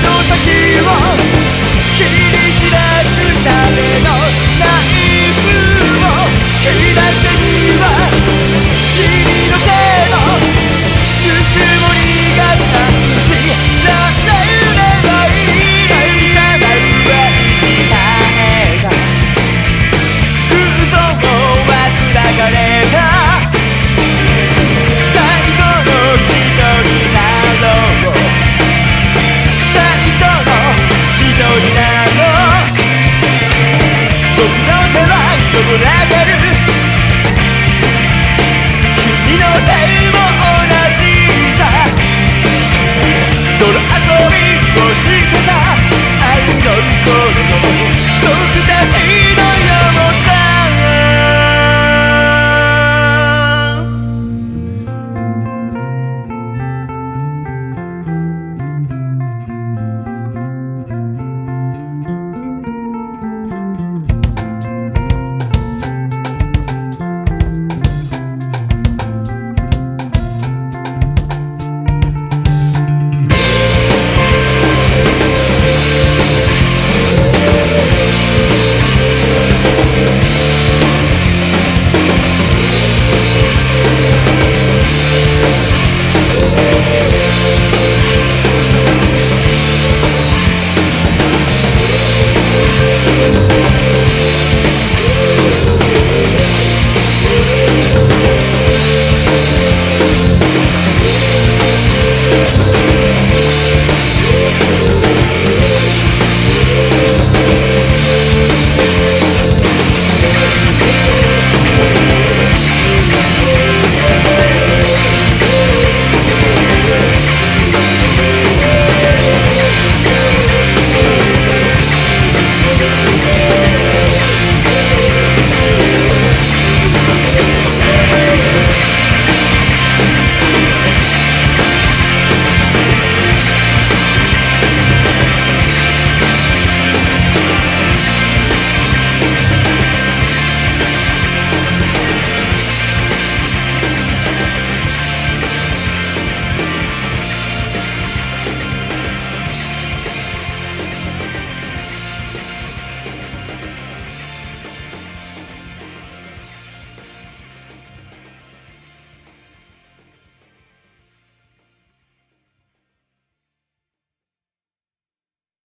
の先を君の手も同じさ。泥遊びをしてた。